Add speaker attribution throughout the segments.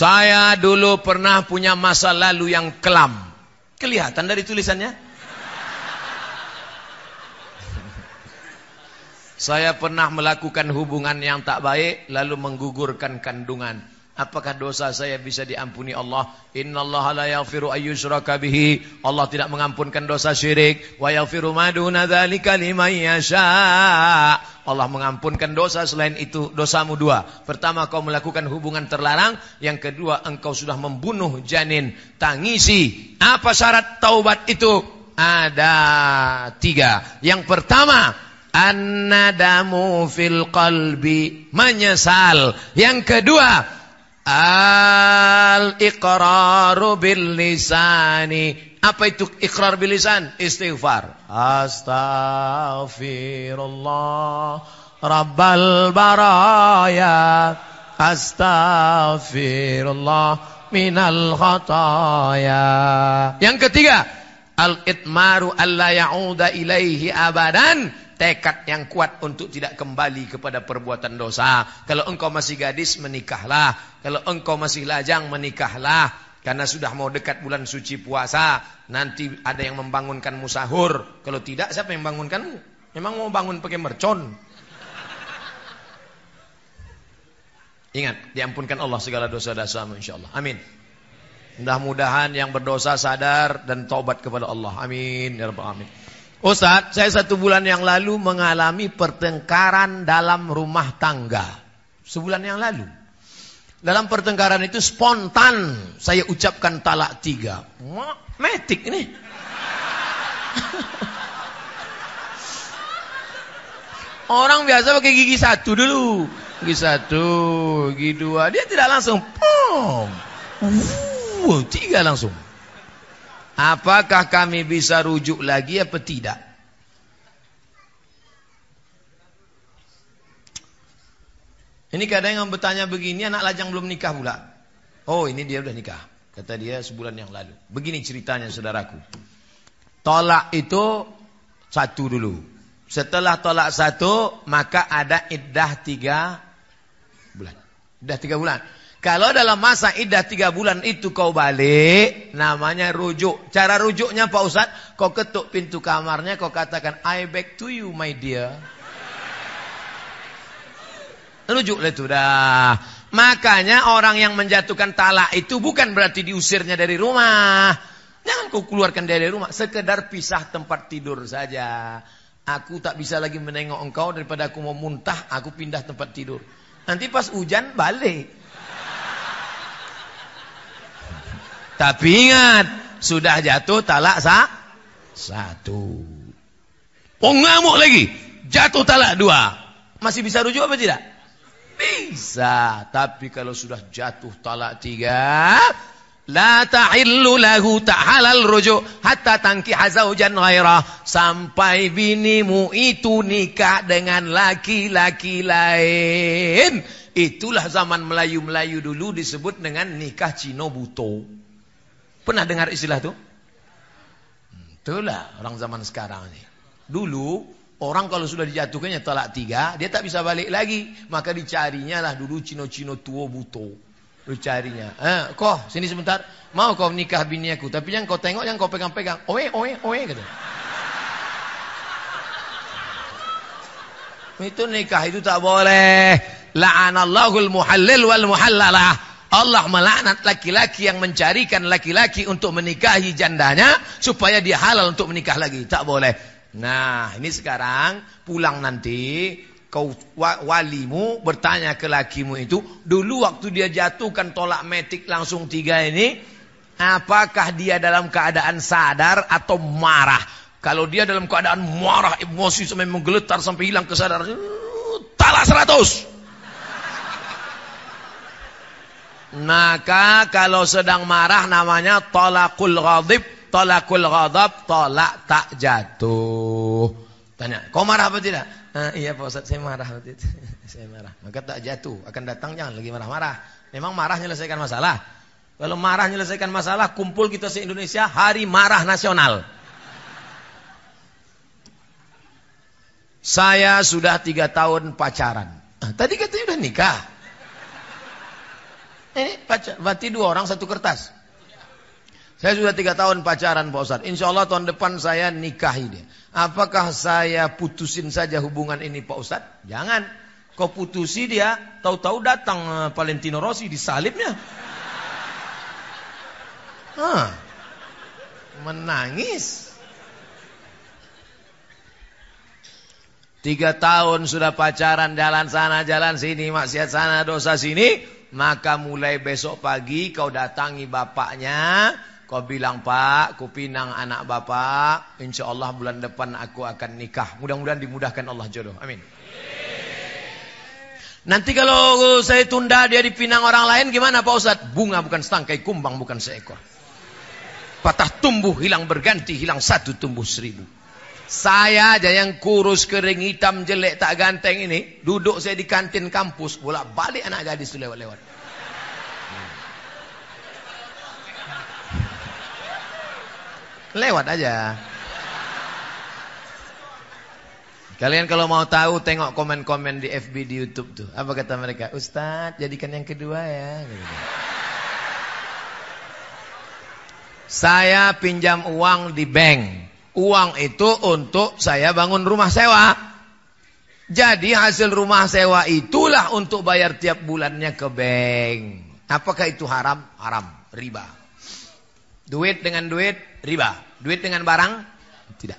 Speaker 1: Saya dulu pernah punya masa lalu yang kelam. Kelihatan dari tulisannya? Saya pernah melakukan hubungan yang tak baik lalu menggugurkan kandungan. Apakah dosa saya bisa diampuni Allah? La bihi. Allah tidak mengampunkan dosa syirik. Wa yaghfiru ma duna dzalika liman yasha. Allah mengampunkan dosa selain itu dosamu dua. Pertama kau melakukan hubungan terlarang, yang kedua engkau sudah membunuh janin. Tangisi. Apa syarat taubat itu? Ada tiga. Yang pertama, an-nadamu fil qalbi, menyesal. Yang kedua, Al-iqraru bil lisani. Apa itu ikrar bil lisan? Istighfar. Astaghfirullah Rabbal baraya. Astaghfirullah minal khataya. Yang ketiga, al-itmaru alla ya'uda ilaihi abadan tekad yang kuat untuk tidak kembali kepada perbuatan dosa. Kalau engkau masih gadis, menikahlah. Kalau engkau masih lajang, menikahlah. Karena sudah mau dekat bulan suci puasa. Nanti ada yang membangunkan musahur. Kalau tidak, siapa yang membangunkan? Memang mau bangun pakai mercon. Ingat, diampunkan Allah segala dosa-dosamu insyaAllah. Amin. Mudah-mudahan yang berdosa sadar dan taubat kepada Allah. Amin. Ya Rabbal Alamin. Ustaz, saya satu bulan yang lalu mengalami pertengkaran dalam rumah tangga. Sebulan yang lalu. Dalam pertengkaran itu spontan saya ucapkan talak tiga. Metik ini. Orang biasa pakai gigi satu dulu. Gigi satu, gigi dua. Dia tidak langsung. Pum. Uh, tiga langsung. Apakah kami bisa rujuk lagi apa tidak? Ini kadang yang bertanya begini, anak lajang belum nikah pula. Oh ini dia udah nikah. Kata dia sebulan yang lalu. Begini ceritanya saudaraku. Tolak itu satu dulu. Setelah tolak satu, maka ada iddah tiga bulan. Iddah tiga bulan. Kalau dalam masa iddah tiga bulan itu kau balik, namanya rujuk. Cara rujuknya Pak Ustadz, kau ketuk pintu kamarnya, kau katakan, I back to you my dear. Rujuk itu dah. Makanya orang yang menjatuhkan talak itu bukan berarti diusirnya dari rumah. Jangan kau keluarkan dari rumah, sekedar pisah tempat tidur saja. Aku tak bisa lagi menengok engkau daripada aku mau muntah, aku pindah tempat tidur. Nanti pas hujan balik. Tapi ingat, sudah jatuh talak sa satu. Oh ngamuk lagi, jatuh talak dua. Masih bisa rujuk apa tidak? Bisa. Tapi kalau sudah jatuh talak tiga, la ta'illu lahu ta'halal rujuk hatta tankiha zaujan ghairah sampai binimu itu nikah dengan laki-laki lain. Itulah zaman Melayu-Melayu dulu disebut dengan nikah Cino buto. Pernah dengar istilah itu? Itulah orang zaman sekarang ini. Dulu orang kalau sudah dijatuhkannya talak tiga, dia tak bisa balik lagi. Maka dicarinya lah dulu cino-cino tua buto. Dicarinya. Eh, kau sini sebentar. Mau kau nikah bini aku. Tapi yang kau tengok, yang kau pegang-pegang. Oe, oe, oe. Kata. Itu nikah itu tak boleh. La'anallahul muhallil wal muhallalah. Allah melaknat laki-laki yang mencarikan laki-laki untuk menikahi jandanya supaya dia halal untuk menikah lagi. Tak boleh. Nah, ini sekarang pulang nanti kau walimu bertanya ke lakimu itu, dulu waktu dia jatuhkan tolak metik langsung tiga ini, apakah dia dalam keadaan sadar atau marah? Kalau dia dalam keadaan marah, emosi sampai menggeletar sampai hilang kesadaran, talak seratus. Maka kalau sedang marah namanya tolakul ghadib, tolakul ghadab, tolak tak jatuh. Tanya, kau marah apa tidak? Ah, iya Pak Ustaz, saya marah saya marah. Maka tak jatuh, akan datang jangan lagi marah-marah. Memang marah menyelesaikan masalah. Kalau marah menyelesaikan masalah, kumpul kita se-Indonesia hari marah nasional. Saya sudah tiga tahun pacaran. Ah, tadi katanya udah nikah. Ini pacar, berarti dua orang satu kertas. Saya sudah tiga tahun pacaran Pak Ustaz. Insya Allah tahun depan saya nikahi dia. Apakah saya putusin saja hubungan ini Pak Ustaz? Jangan. Kau putusi dia, tahu-tahu datang eh, Valentino Rossi disalibnya. Hah. Menangis. Tiga tahun sudah pacaran, jalan sana, jalan sini, maksiat sana, dosa sini. Maka mulai besok pagi kau datangi bapaknya, Kau bilang pak, ku pinang anak bapak. Insya Allah bulan depan aku akan nikah. Mudah-mudahan dimudahkan Allah jodoh. Amin. Nanti kalau saya tunda dia dipinang orang lain gimana Pak Ustaz? Bunga bukan setangkai, kumbang bukan seekor. Patah tumbuh, hilang berganti, hilang satu tumbuh seribu. Saya aja yang kurus, kering, hitam, jelek, tak ganteng ini. Duduk saya di kantin kampus, bolak balik anak gadis itu lewat-lewat. Lewat aja. Kalian kalau mau tahu tengok komen-komen di FB di YouTube tuh. Apa kata mereka? Ustadz jadikan yang kedua ya. Saya pinjam uang di bank. Uang itu untuk saya bangun rumah sewa. Jadi hasil rumah sewa itulah untuk bayar tiap bulannya ke bank. Apakah itu haram? Haram. Riba. Duit dengan duit, riba. Duit dengan barang, tidak.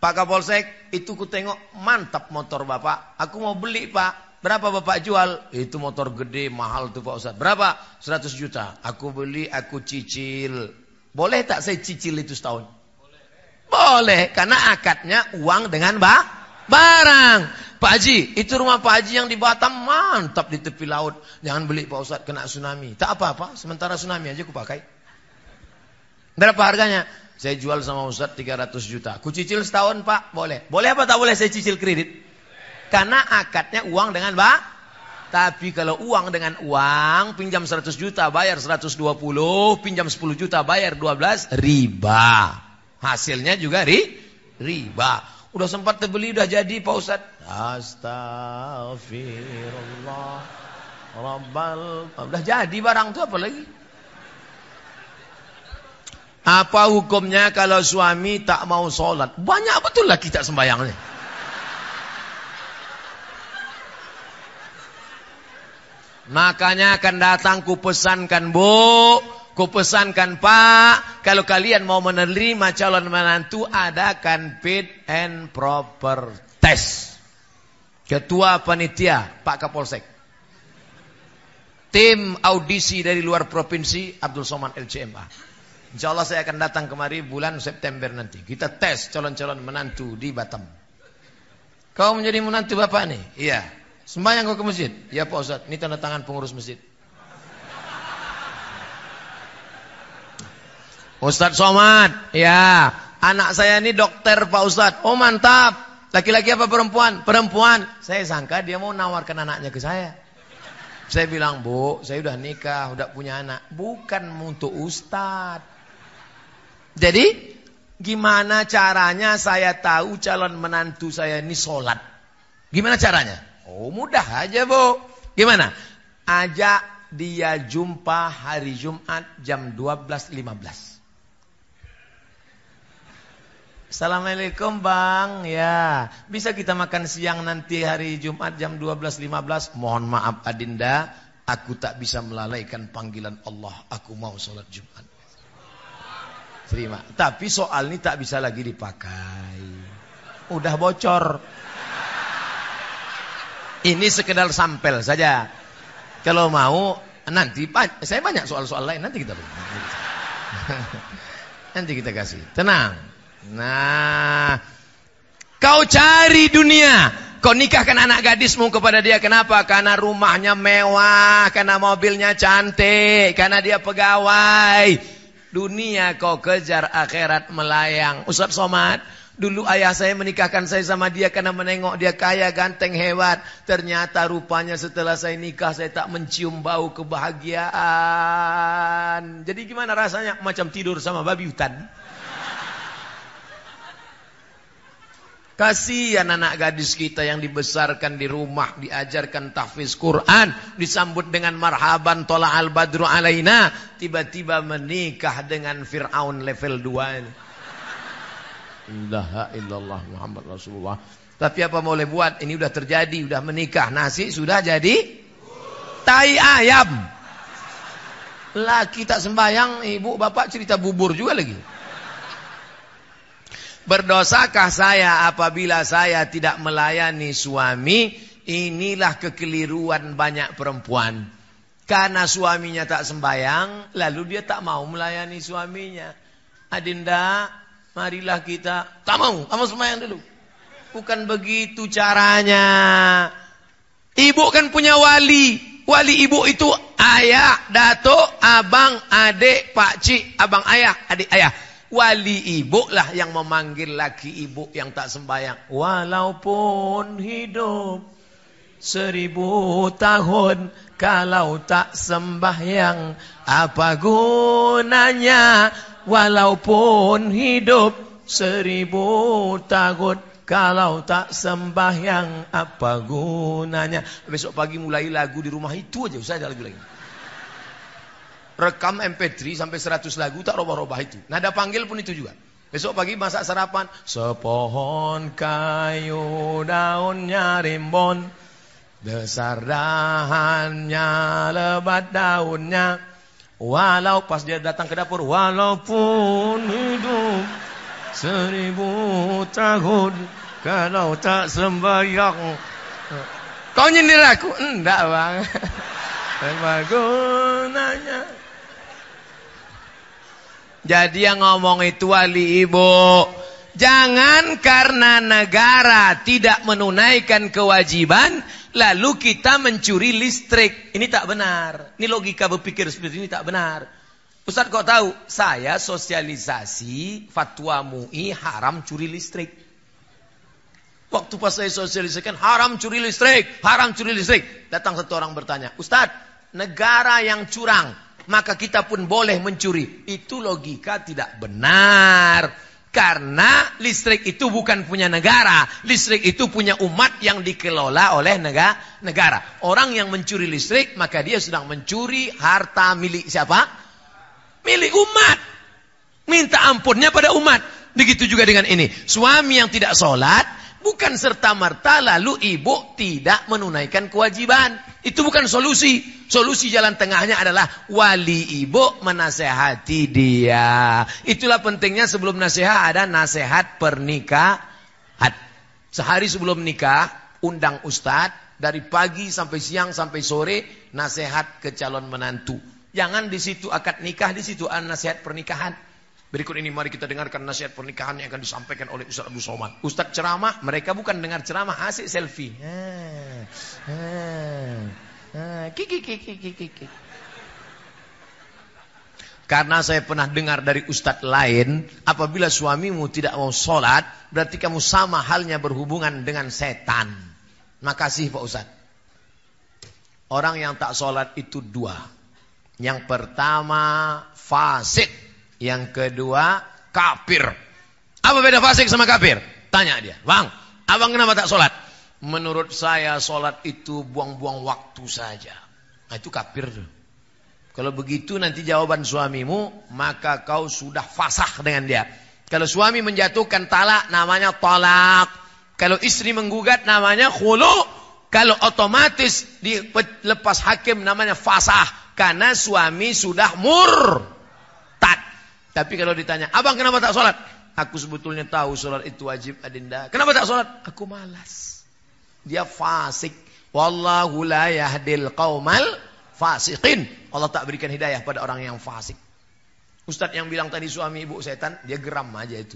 Speaker 1: Pak Kapolsek, itu ku tengok mantap motor Bapak. Aku mau beli Pak. Berapa Bapak jual? Itu motor gede, mahal tuh Pak Ustaz. Berapa? 100 juta. Aku beli, aku cicil. Boleh tak saya cicil itu setahun? Boleh. Karena akadnya uang dengan ba barang. Pak Haji, itu rumah Pak Haji yang di Batam mantap di tepi laut. Jangan beli Pak Ustaz, kena tsunami. Tak apa-apa, sementara tsunami aja aku pakai. Berapa harganya? Saya jual sama Ustaz 300 juta. Ku cicil setahun Pak? Boleh. Boleh apa tak boleh saya cicil kredit? Karena akadnya uang dengan Pak. Tapi kalau uang dengan uang, pinjam 100 juta, bayar 120, pinjam 10 juta, bayar 12, riba. Hasilnya juga ri, riba. Udah sempat terbeli, udah jadi Pak Ustaz. Astagfirullah. Rabbal. Udah jadi barang itu apa lagi? Apa hukumnya kalau suami tak mau sholat? Banyak betul lah kita sembahyangnya. Makanya akan datang ku pesankan bu, ku pesankan pak, kalau kalian mau menerima calon menantu adakan fit and proper test. Ketua panitia Pak Kapolsek. Tim audisi dari luar provinsi Abdul Somad LCMA. Insya Allah saya akan datang kemari bulan September nanti. Kita tes calon-calon menantu di Batam. Kau menjadi menantu bapak nih? Iya. Sembahyang kau ke masjid? Iya Pak Ustaz. Ini tanda tangan pengurus masjid. Ustaz Somad. Ya. Anak saya ini dokter Pak Ustaz. Oh mantap. Laki-laki apa perempuan? Perempuan. Saya sangka dia mau nawarkan anaknya ke saya. Saya bilang, Bu, saya udah nikah, udah punya anak. Bukan untuk Ustadz. Jadi gimana caranya saya tahu calon menantu saya ini sholat? Gimana caranya? Oh mudah aja bu. Gimana? Ajak dia jumpa hari Jumat jam 12.15. Assalamualaikum bang Ya bisa kita makan siang nanti hari Jumat jam 12.15 Mohon maaf Adinda Aku tak bisa melalaikan panggilan Allah Aku mau sholat Jumat Terima. Tapi soal ini tak bisa lagi dipakai. Udah bocor. Ini sekedar sampel saja. Kalau mau nanti saya banyak soal-soal lain nanti kita nanti kita kasih. Tenang. Nah, kau cari dunia. Kau nikahkan anak gadismu kepada dia. Kenapa? Karena rumahnya mewah. Karena mobilnya cantik. Karena dia pegawai. Dunia kau kejar akhirat melayang. Ustaz Somad, dulu ayah saya menikahkan saya sama dia karena menengok dia kaya, ganteng, hebat. Ternyata rupanya setelah saya nikah saya tak mencium bau kebahagiaan. Jadi gimana rasanya? Macam tidur sama babi hutan. Kasihan anak gadis kita yang dibesarkan di rumah, diajarkan tahfiz Quran, disambut dengan marhaban tola al badru alaina, tiba-tiba menikah dengan Fir'aun level 2 ini. La illallah Muhammad Rasulullah. Tapi apa boleh buat? Ini sudah terjadi, sudah menikah, nasi sudah jadi tai ayam. Laki tak sembahyang, ibu bapak cerita bubur juga lagi. Berdosakah saya apabila saya tidak melayani suami? Inilah kekeliruan banyak perempuan. Karena suaminya tak sembayang, lalu dia tak mau melayani suaminya. Adinda, marilah kita. Tak mau, kamu sembayang dulu. Bukan begitu caranya. Ibu kan punya wali. Wali ibu itu ayah, datuk, abang, adik, pakcik, abang ayah, adik ayah. Wali ibu lah yang memanggil laki ibu yang tak sembahyang. Walaupun hidup seribu tahun. Kalau tak sembahyang apa gunanya. Walaupun hidup seribu tahun. Kalau tak sembahyang apa gunanya. Besok pagi mulai lagu di rumah itu aja. Saya ada lagu lagi rekam MP3 sampai 100 lagu tak robah-robah itu. Nada panggil pun itu juga. Besok pagi masak sarapan. Sepohon kayu daunnya rimbun. Besar dahannya lebat daunnya. Walau pas dia datang ke dapur. Walaupun hidup seribu tahun. Kalau tak sembahyang. Kau nyindir aku? Enggak bang. Apa? Jadi yang ngomong itu wali ibu. Jangan karena negara tidak menunaikan kewajiban, lalu kita mencuri listrik. Ini tak benar. Ini logika berpikir seperti ini tak benar. Ustaz kok tahu? Saya sosialisasi fatwa MUI haram curi listrik. Waktu pas saya sosialisasikan haram curi listrik, haram curi listrik. Datang satu orang bertanya, Ustaz, negara yang curang, maka kita pun boleh mencuri. Itu logika tidak benar. Karena listrik itu bukan punya negara. Listrik itu punya umat yang dikelola oleh negara. Orang yang mencuri listrik, maka dia sedang mencuri harta milik siapa? Milik umat. Minta ampunnya pada umat. Begitu juga dengan ini. Suami yang tidak sholat, bukan serta-merta lalu ibu tidak menunaikan kewajiban. Itu bukan solusi. Solusi jalan tengahnya adalah wali ibu menasehati dia. Itulah pentingnya sebelum nasihat ada nasihat pernikahan. Sehari sebelum nikah, undang ustadz dari pagi sampai siang sampai sore nasihat ke calon menantu. Jangan di situ akad nikah, di situ nasihat pernikahan. Berikut ini mari kita dengarkan nasihat pernikahan yang akan disampaikan oleh Ustaz Abu Somad. Ustaz ceramah, mereka bukan dengar ceramah, asik selfie. Kiki, kiki, kiki, kiki. Karena saya pernah dengar dari ustadz lain, apabila suamimu tidak mau sholat, berarti kamu sama halnya berhubungan dengan setan. Makasih Pak Ustadz. Orang yang tak sholat itu dua. Yang pertama fasik. Yang kedua, kafir. Apa beda fasik sama kafir? Tanya dia. Bang, abang kenapa tak sholat? Menurut saya sholat itu buang-buang waktu saja. Nah itu kafir. Kalau begitu nanti jawaban suamimu, maka kau sudah fasah dengan dia. Kalau suami menjatuhkan talak, namanya talak. Kalau istri menggugat, namanya khulu. Kalau otomatis dilepas hakim, namanya fasah. Karena suami sudah mur. Tapi kalau ditanya, abang kenapa tak sholat? Aku sebetulnya tahu sholat itu wajib adinda. Kenapa tak sholat? Aku malas. Dia fasik. Wallahu la yahdil qawmal fasikin. Allah tak berikan hidayah pada orang yang fasik. Ustadz yang bilang tadi suami ibu setan, dia geram aja itu.